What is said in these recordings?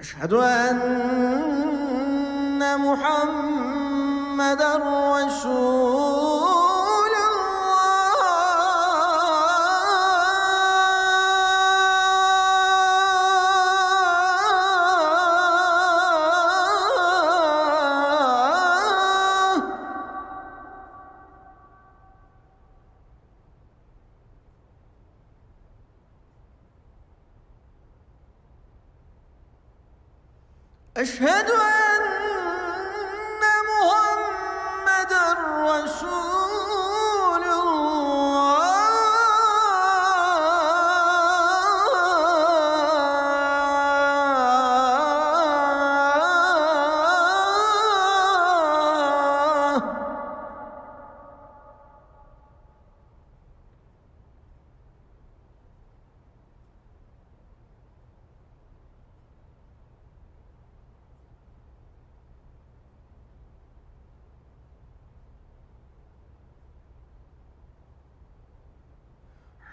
أشهد أن محمدا رسول أشهد أن محمدا رسول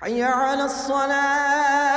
حي على الصلاة.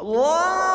哇